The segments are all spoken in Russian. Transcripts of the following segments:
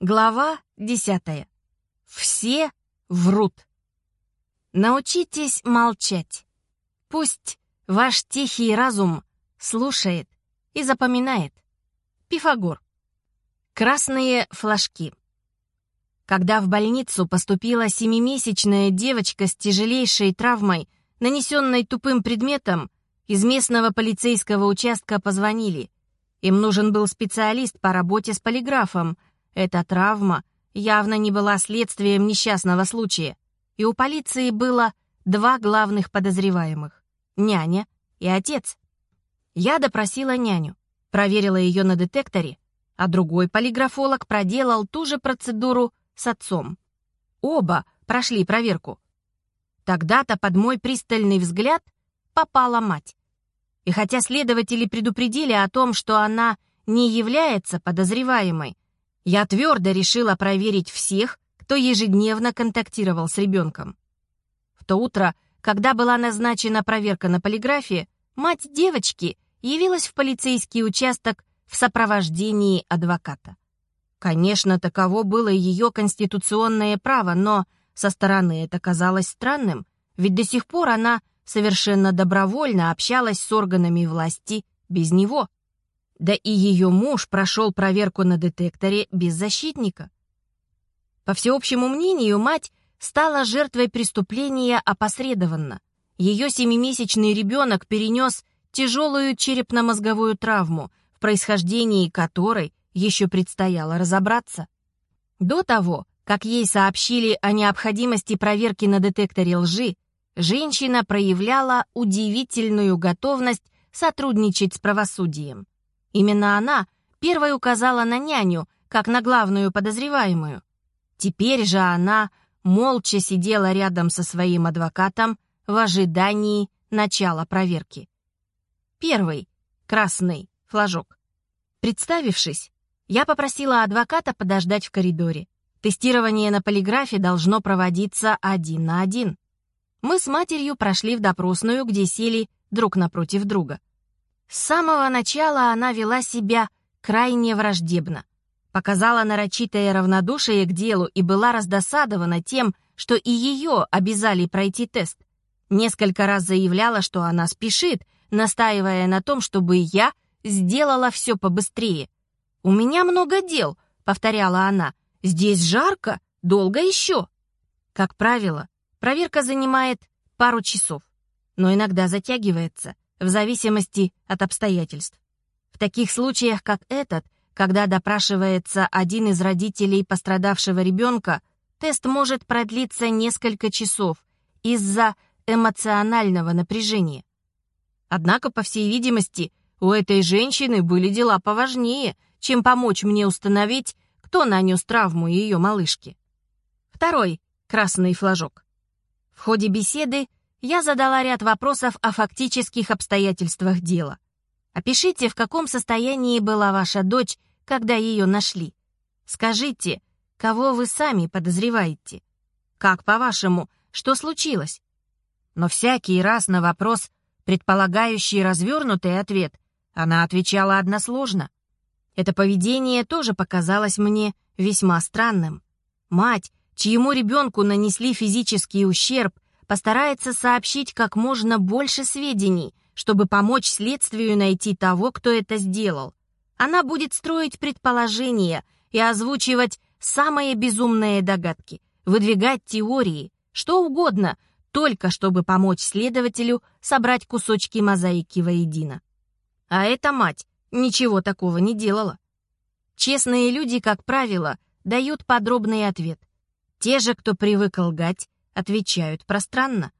Глава десятая. Все врут. Научитесь молчать. Пусть ваш тихий разум слушает и запоминает. Пифагор. Красные флажки. Когда в больницу поступила семимесячная девочка с тяжелейшей травмой, нанесенной тупым предметом, из местного полицейского участка позвонили. Им нужен был специалист по работе с полиграфом. Эта травма явно не была следствием несчастного случая. И у полиции было два главных подозреваемых — няня и отец. Я допросила няню, проверила ее на детекторе, а другой полиграфолог проделал ту же процедуру с отцом. Оба прошли проверку. Тогда-то под мой пристальный взгляд попала мать. И хотя следователи предупредили о том, что она не является подозреваемой, я твердо решила проверить всех, кто ежедневно контактировал с ребенком. В то утро, когда была назначена проверка на полиграфе, мать девочки явилась в полицейский участок в сопровождении адвоката. Конечно, таково было ее конституционное право, но со стороны это казалось странным, ведь до сих пор она совершенно добровольно общалась с органами власти без него. Да и ее муж прошел проверку на детекторе без защитника. По всеобщему мнению, мать стала жертвой преступления опосредованно. Ее семимесячный ребенок перенес тяжелую черепно-мозговую травму, в происхождении которой еще предстояло разобраться. До того, как ей сообщили о необходимости проверки на детекторе лжи, женщина проявляла удивительную готовность сотрудничать с правосудием. Именно она первой указала на няню, как на главную подозреваемую. Теперь же она молча сидела рядом со своим адвокатом в ожидании начала проверки. Первый — красный флажок. Представившись, я попросила адвоката подождать в коридоре. Тестирование на полиграфе должно проводиться один на один. Мы с матерью прошли в допросную, где сели друг напротив друга. С самого начала она вела себя крайне враждебно. Показала нарочитое равнодушие к делу и была раздосадована тем, что и ее обязали пройти тест. Несколько раз заявляла, что она спешит, настаивая на том, чтобы я сделала все побыстрее. «У меня много дел», — повторяла она. «Здесь жарко, долго еще». Как правило, Проверка занимает пару часов, но иногда затягивается, в зависимости от обстоятельств. В таких случаях, как этот, когда допрашивается один из родителей пострадавшего ребенка, тест может продлиться несколько часов из-за эмоционального напряжения. Однако, по всей видимости, у этой женщины были дела поважнее, чем помочь мне установить, кто нанес травму ее малышке. Второй красный флажок. В ходе беседы я задала ряд вопросов о фактических обстоятельствах дела. Опишите, в каком состоянии была ваша дочь, когда ее нашли. Скажите, кого вы сами подозреваете? Как, по-вашему, что случилось? Но всякий раз на вопрос, предполагающий развернутый ответ, она отвечала односложно. Это поведение тоже показалось мне весьма странным. Мать, чьему ребенку нанесли физический ущерб, постарается сообщить как можно больше сведений, чтобы помочь следствию найти того, кто это сделал. Она будет строить предположения и озвучивать самые безумные догадки, выдвигать теории, что угодно, только чтобы помочь следователю собрать кусочки мозаики воедино. А эта мать ничего такого не делала. Честные люди, как правило, дают подробный ответ, те же, кто привык лгать, отвечают пространно.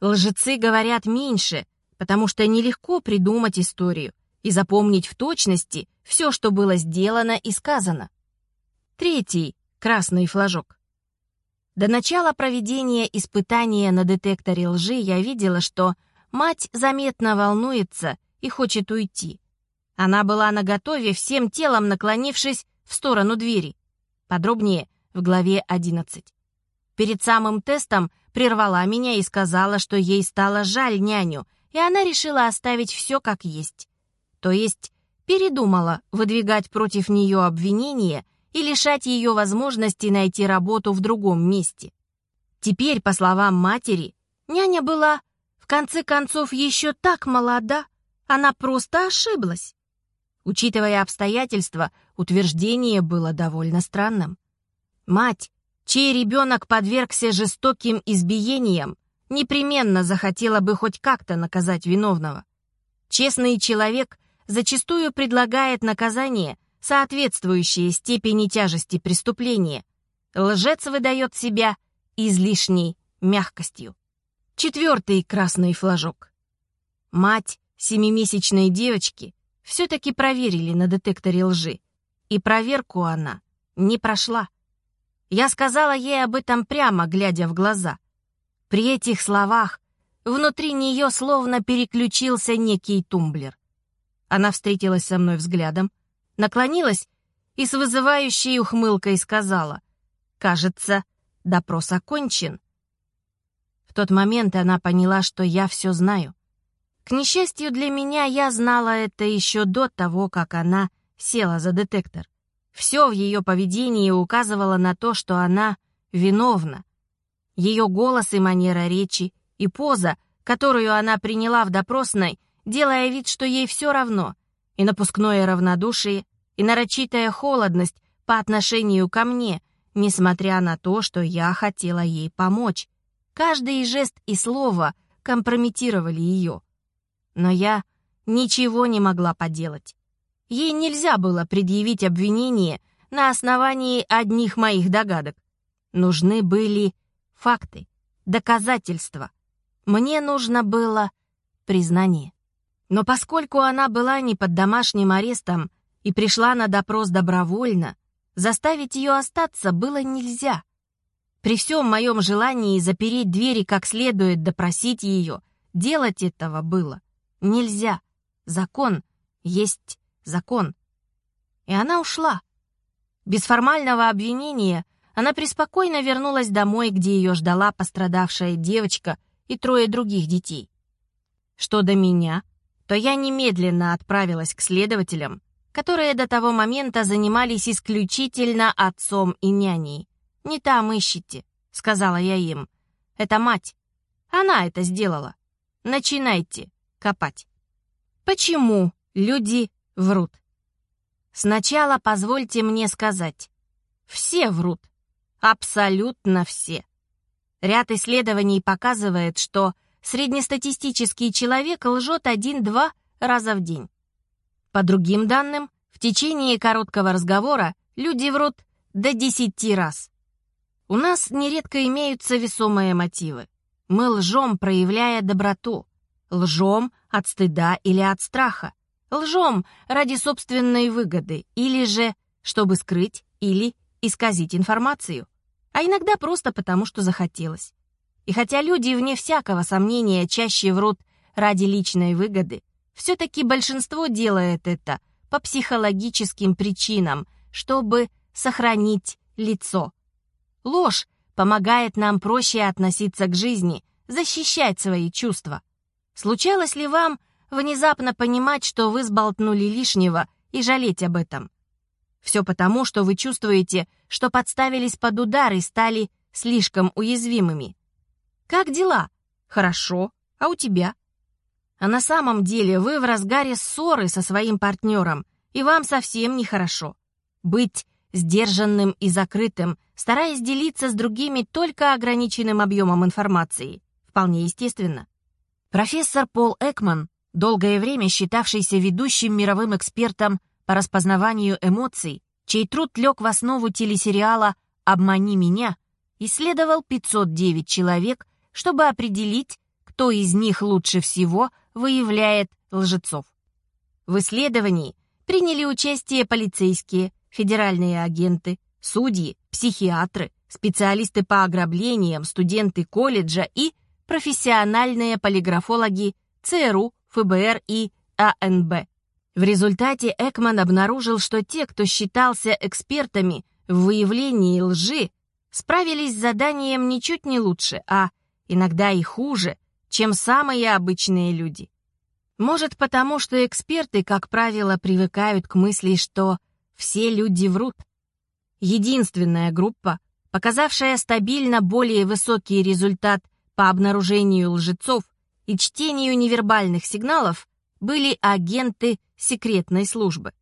Лжецы говорят меньше, потому что нелегко придумать историю и запомнить в точности все, что было сделано и сказано. Третий — красный флажок. До начала проведения испытания на детекторе лжи я видела, что мать заметно волнуется и хочет уйти. Она была наготове, всем телом наклонившись в сторону двери. Подробнее в главе 11. Перед самым тестом прервала меня и сказала, что ей стало жаль няню, и она решила оставить все как есть. То есть передумала выдвигать против нее обвинения и лишать ее возможности найти работу в другом месте. Теперь, по словам матери, няня была, в конце концов, еще так молода, она просто ошиблась. Учитывая обстоятельства, утверждение было довольно странным. Мать, чей ребенок подвергся жестоким избиениям, непременно захотела бы хоть как-то наказать виновного. Честный человек зачастую предлагает наказание, соответствующее степени тяжести преступления. Лжец выдает себя излишней мягкостью. Четвертый красный флажок. Мать семимесячной девочки все-таки проверили на детекторе лжи, и проверку она не прошла. Я сказала ей об этом прямо, глядя в глаза. При этих словах внутри нее словно переключился некий тумблер. Она встретилась со мной взглядом, наклонилась и с вызывающей ухмылкой сказала, «Кажется, допрос окончен». В тот момент она поняла, что я все знаю. К несчастью для меня, я знала это еще до того, как она села за детектор. Все в ее поведении указывало на то, что она виновна. Ее голос и манера речи, и поза, которую она приняла в допросной, делая вид, что ей все равно, и напускное равнодушие, и нарочитая холодность по отношению ко мне, несмотря на то, что я хотела ей помочь. Каждый жест и слово компрометировали ее. Но я ничего не могла поделать. Ей нельзя было предъявить обвинение на основании одних моих догадок. Нужны были факты, доказательства. Мне нужно было признание. Но поскольку она была не под домашним арестом и пришла на допрос добровольно, заставить ее остаться было нельзя. При всем моем желании запереть двери как следует, допросить ее, делать этого было нельзя. Закон есть закон. И она ушла. Без формального обвинения она преспокойно вернулась домой, где ее ждала пострадавшая девочка и трое других детей. Что до меня, то я немедленно отправилась к следователям, которые до того момента занимались исключительно отцом и няней. «Не там ищите», — сказала я им. «Это мать. Она это сделала. Начинайте копать». Почему люди врут. Сначала позвольте мне сказать. Все врут. Абсолютно все. Ряд исследований показывает, что среднестатистический человек лжет один-два раза в день. По другим данным, в течение короткого разговора люди врут до десяти раз. У нас нередко имеются весомые мотивы. Мы лжем, проявляя доброту. Лжем от стыда или от страха. Лжем ради собственной выгоды или же, чтобы скрыть или исказить информацию. А иногда просто потому, что захотелось. И хотя люди, вне всякого сомнения, чаще врут ради личной выгоды, все-таки большинство делает это по психологическим причинам, чтобы сохранить лицо. Ложь помогает нам проще относиться к жизни, защищать свои чувства – Случалось ли вам внезапно понимать, что вы сболтнули лишнего и жалеть об этом? Все потому, что вы чувствуете, что подставились под удар и стали слишком уязвимыми. Как дела? Хорошо. А у тебя? А на самом деле вы в разгаре ссоры со своим партнером, и вам совсем нехорошо. Быть сдержанным и закрытым, стараясь делиться с другими только ограниченным объемом информации, вполне естественно. Профессор Пол Экман, долгое время считавшийся ведущим мировым экспертом по распознаванию эмоций, чей труд лег в основу телесериала «Обмани меня», исследовал 509 человек, чтобы определить, кто из них лучше всего выявляет лжецов. В исследовании приняли участие полицейские, федеральные агенты, судьи, психиатры, специалисты по ограблениям, студенты колледжа и профессиональные полиграфологи ЦРУ, ФБР и АНБ. В результате Экман обнаружил, что те, кто считался экспертами в выявлении лжи, справились с заданием ничуть не лучше, а иногда и хуже, чем самые обычные люди. Может, потому что эксперты, как правило, привыкают к мысли, что все люди врут. Единственная группа, показавшая стабильно более высокий результат по обнаружению лжецов и чтению невербальных сигналов, были агенты секретной службы.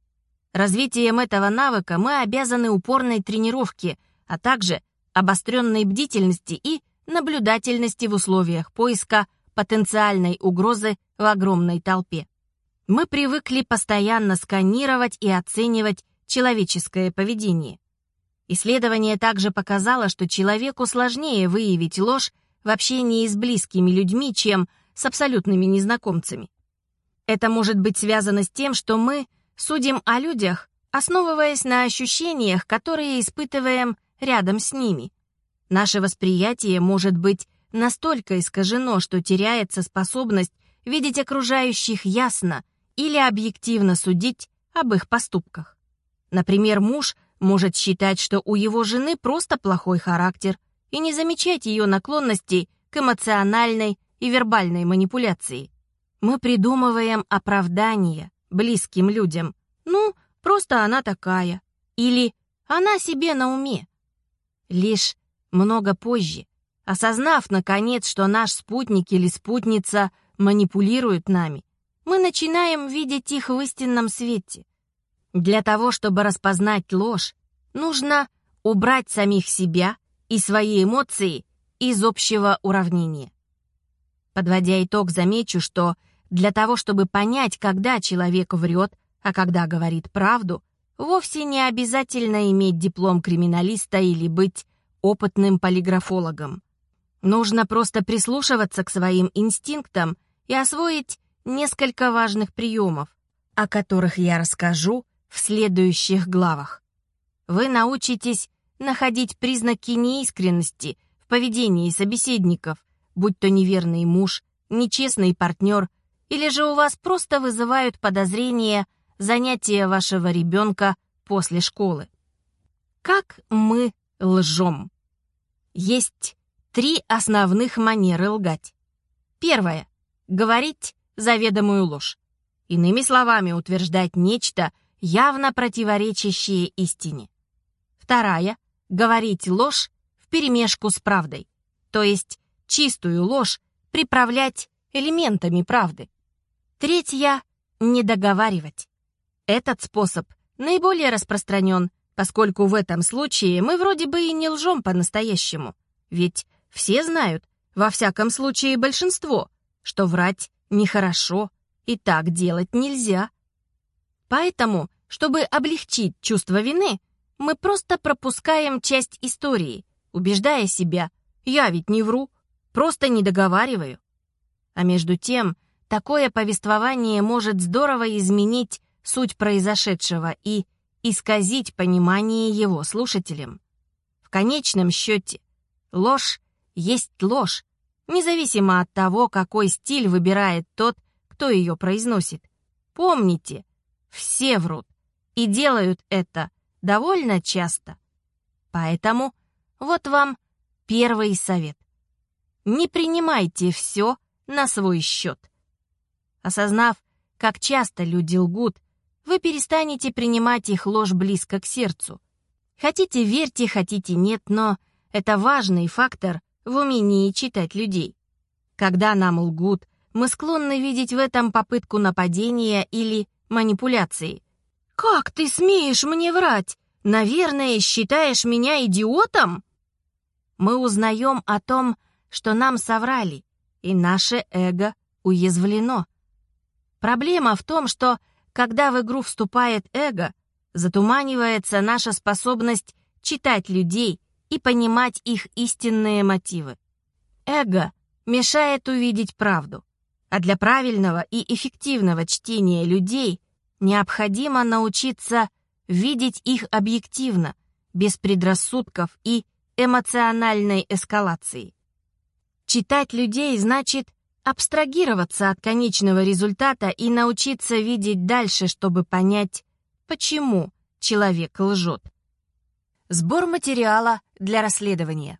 Развитием этого навыка мы обязаны упорной тренировке, а также обостренной бдительности и наблюдательности в условиях поиска потенциальной угрозы в огромной толпе. Мы привыкли постоянно сканировать и оценивать человеческое поведение. Исследование также показало, что человеку сложнее выявить ложь в общении с близкими людьми, чем с абсолютными незнакомцами. Это может быть связано с тем, что мы судим о людях, основываясь на ощущениях, которые испытываем рядом с ними. Наше восприятие может быть настолько искажено, что теряется способность видеть окружающих ясно или объективно судить об их поступках. Например, муж может считать, что у его жены просто плохой характер и не замечать ее наклонностей к эмоциональной и вербальной манипуляции. Мы придумываем оправдания близким людям. Ну, просто она такая. Или она себе на уме. Лишь много позже, осознав, наконец, что наш спутник или спутница манипулируют нами, мы начинаем видеть их в истинном свете. Для того, чтобы распознать ложь, нужно убрать самих себя и свои эмоции из общего уравнения. Подводя итог, замечу, что для того, чтобы понять, когда человек врет, а когда говорит правду, вовсе не обязательно иметь диплом криминалиста или быть опытным полиграфологом. Нужно просто прислушиваться к своим инстинктам и освоить несколько важных приемов, о которых я расскажу в следующих главах. Вы научитесь находить признаки неискренности в поведении собеседников, будь то неверный муж, нечестный партнер – или же у вас просто вызывают подозрения занятия вашего ребенка после школы? Как мы лжем? Есть три основных манеры лгать. Первое — говорить заведомую ложь. Иными словами, утверждать нечто, явно противоречащее истине. Вторая — говорить ложь вперемешку с правдой, то есть чистую ложь приправлять элементами правды. Третья — не договаривать. Этот способ наиболее распространен, поскольку в этом случае мы вроде бы и не лжем по-настоящему. Ведь все знают, во всяком случае большинство, что врать нехорошо и так делать нельзя. Поэтому, чтобы облегчить чувство вины, мы просто пропускаем часть истории, убеждая себя, я ведь не вру, просто не договариваю. А между тем, Такое повествование может здорово изменить суть произошедшего и исказить понимание его слушателям. В конечном счете, ложь есть ложь, независимо от того, какой стиль выбирает тот, кто ее произносит. Помните, все врут и делают это довольно часто. Поэтому вот вам первый совет. Не принимайте все на свой счет. Осознав, как часто люди лгут, вы перестанете принимать их ложь близко к сердцу. Хотите верьте, хотите нет, но это важный фактор в умении читать людей. Когда нам лгут, мы склонны видеть в этом попытку нападения или манипуляции. «Как ты смеешь мне врать? Наверное, считаешь меня идиотом?» Мы узнаем о том, что нам соврали, и наше эго уязвлено. Проблема в том, что, когда в игру вступает эго, затуманивается наша способность читать людей и понимать их истинные мотивы. Эго мешает увидеть правду, а для правильного и эффективного чтения людей необходимо научиться видеть их объективно, без предрассудков и эмоциональной эскалации. Читать людей значит абстрагироваться от конечного результата и научиться видеть дальше, чтобы понять, почему человек лжет. Сбор материала для расследования.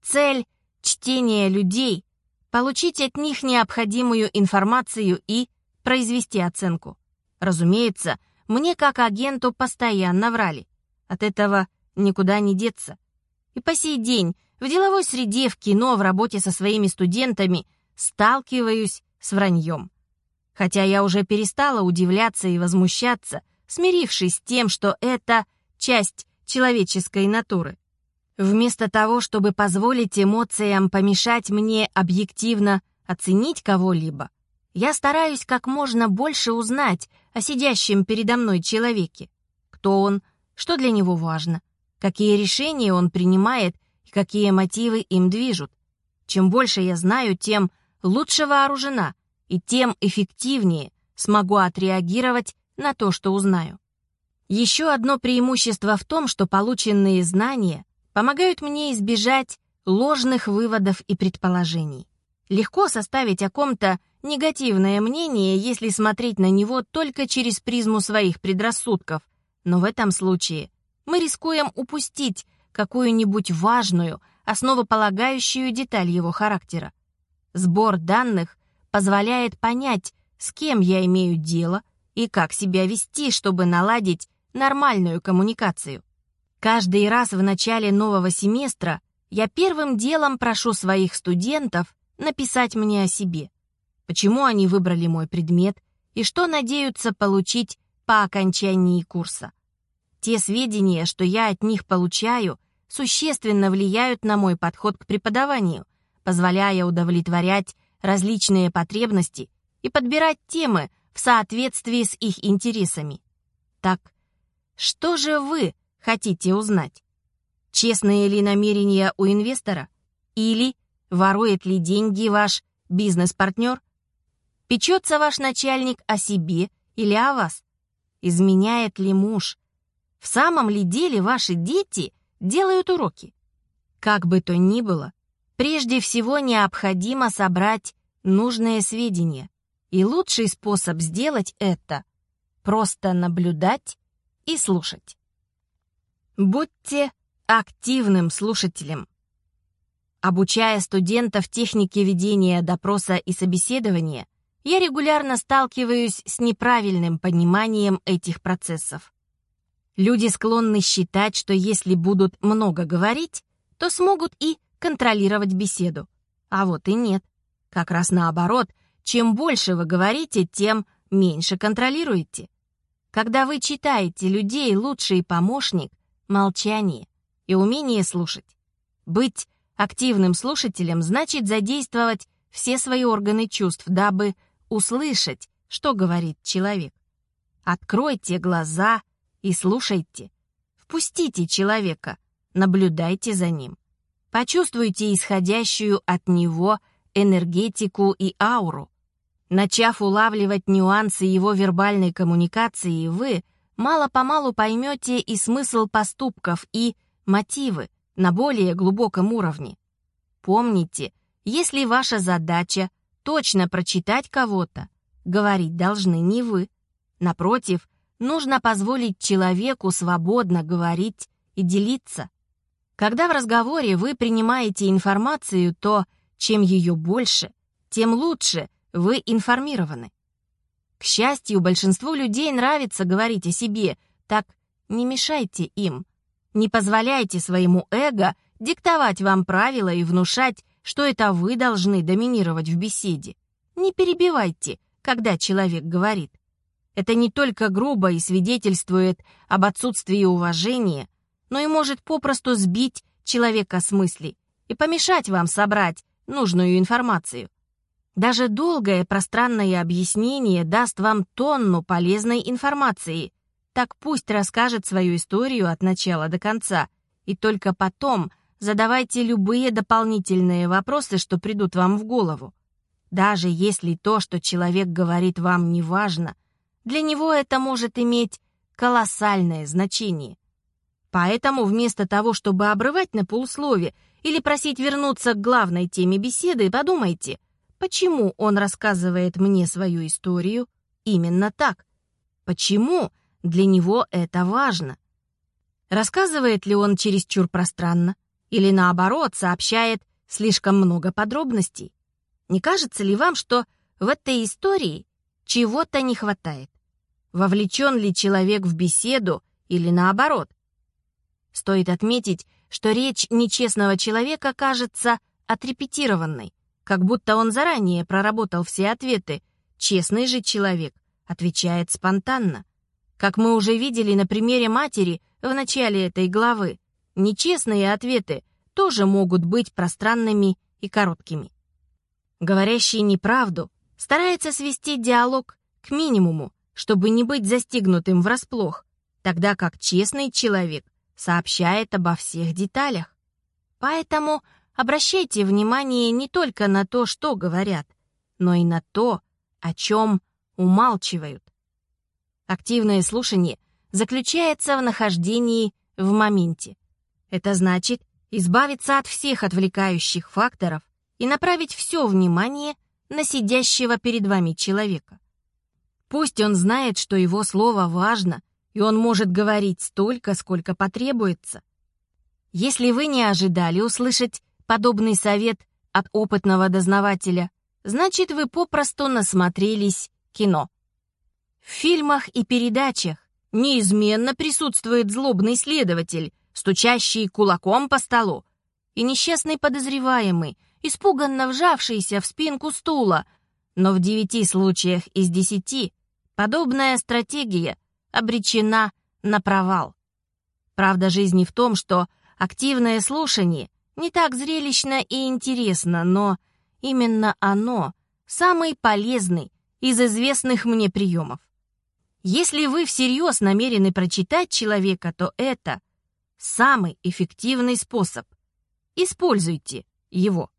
Цель чтения людей — получить от них необходимую информацию и произвести оценку. Разумеется, мне как агенту постоянно врали. От этого никуда не деться. И по сей день в деловой среде, в кино, в работе со своими студентами сталкиваюсь с враньем. Хотя я уже перестала удивляться и возмущаться, смирившись с тем, что это часть человеческой натуры. Вместо того, чтобы позволить эмоциям помешать мне объективно оценить кого-либо, я стараюсь как можно больше узнать о сидящем передо мной человеке. Кто он, что для него важно, какие решения он принимает какие мотивы им движут. Чем больше я знаю, тем лучше вооружена и тем эффективнее смогу отреагировать на то, что узнаю. Еще одно преимущество в том, что полученные знания помогают мне избежать ложных выводов и предположений. Легко составить о ком-то негативное мнение, если смотреть на него только через призму своих предрассудков, но в этом случае мы рискуем упустить какую-нибудь важную, основополагающую деталь его характера. Сбор данных позволяет понять, с кем я имею дело и как себя вести, чтобы наладить нормальную коммуникацию. Каждый раз в начале нового семестра я первым делом прошу своих студентов написать мне о себе. Почему они выбрали мой предмет и что надеются получить по окончании курса. Те сведения, что я от них получаю, существенно влияют на мой подход к преподаванию, позволяя удовлетворять различные потребности и подбирать темы в соответствии с их интересами. Так, что же вы хотите узнать? Честные ли намерения у инвестора? Или ворует ли деньги ваш бизнес-партнер? Печется ваш начальник о себе или о вас? Изменяет ли муж? В самом ли деле ваши дети делают уроки? Как бы то ни было, прежде всего необходимо собрать нужные сведения. И лучший способ сделать это — просто наблюдать и слушать. Будьте активным слушателем. Обучая студентов технике ведения допроса и собеседования, я регулярно сталкиваюсь с неправильным пониманием этих процессов. Люди склонны считать, что если будут много говорить, то смогут и контролировать беседу. А вот и нет. Как раз наоборот, чем больше вы говорите, тем меньше контролируете. Когда вы читаете людей, лучший помощник — молчание и умение слушать. Быть активным слушателем значит задействовать все свои органы чувств, дабы услышать, что говорит человек. Откройте глаза и слушайте. Впустите человека, наблюдайте за ним. Почувствуйте исходящую от него энергетику и ауру. Начав улавливать нюансы его вербальной коммуникации, вы мало-помалу поймете и смысл поступков, и мотивы на более глубоком уровне. Помните, если ваша задача точно прочитать кого-то, говорить должны не вы. Напротив, нужно позволить человеку свободно говорить и делиться. Когда в разговоре вы принимаете информацию, то чем ее больше, тем лучше вы информированы. К счастью, большинству людей нравится говорить о себе, так не мешайте им. Не позволяйте своему эго диктовать вам правила и внушать, что это вы должны доминировать в беседе. Не перебивайте, когда человек говорит. Это не только грубо и свидетельствует об отсутствии уважения, но и может попросту сбить человека с мысли и помешать вам собрать нужную информацию. Даже долгое пространное объяснение даст вам тонну полезной информации. Так пусть расскажет свою историю от начала до конца, и только потом – Задавайте любые дополнительные вопросы, что придут вам в голову. Даже если то, что человек говорит вам, не важно, для него это может иметь колоссальное значение. Поэтому вместо того, чтобы обрывать на полуслове или просить вернуться к главной теме беседы, подумайте, почему он рассказывает мне свою историю именно так? Почему для него это важно? Рассказывает ли он чересчур пространно? Или наоборот, сообщает слишком много подробностей? Не кажется ли вам, что в этой истории чего-то не хватает? Вовлечен ли человек в беседу или наоборот? Стоит отметить, что речь нечестного человека кажется отрепетированной, как будто он заранее проработал все ответы. Честный же человек отвечает спонтанно. Как мы уже видели на примере матери в начале этой главы, нечестные ответы тоже могут быть пространными и короткими. Говорящий неправду старается свести диалог к минимуму, чтобы не быть застигнутым врасплох, тогда как честный человек сообщает обо всех деталях. Поэтому обращайте внимание не только на то, что говорят, но и на то, о чем умалчивают. Активное слушание заключается в нахождении в моменте. Это значит избавиться от всех отвлекающих факторов и направить все внимание на сидящего перед вами человека. Пусть он знает, что его слово важно, и он может говорить столько, сколько потребуется. Если вы не ожидали услышать подобный совет от опытного дознавателя, значит, вы попросту насмотрелись кино. В фильмах и передачах неизменно присутствует злобный следователь, стучащий кулаком по столу, и несчастный подозреваемый, испуганно вжавшийся в спинку стула, но в девяти случаях из десяти подобная стратегия обречена на провал. Правда жизни в том, что активное слушание не так зрелищно и интересно, но именно оно самый полезный из известных мне приемов. Если вы всерьез намерены прочитать человека, то это самый эффективный способ. Используйте его.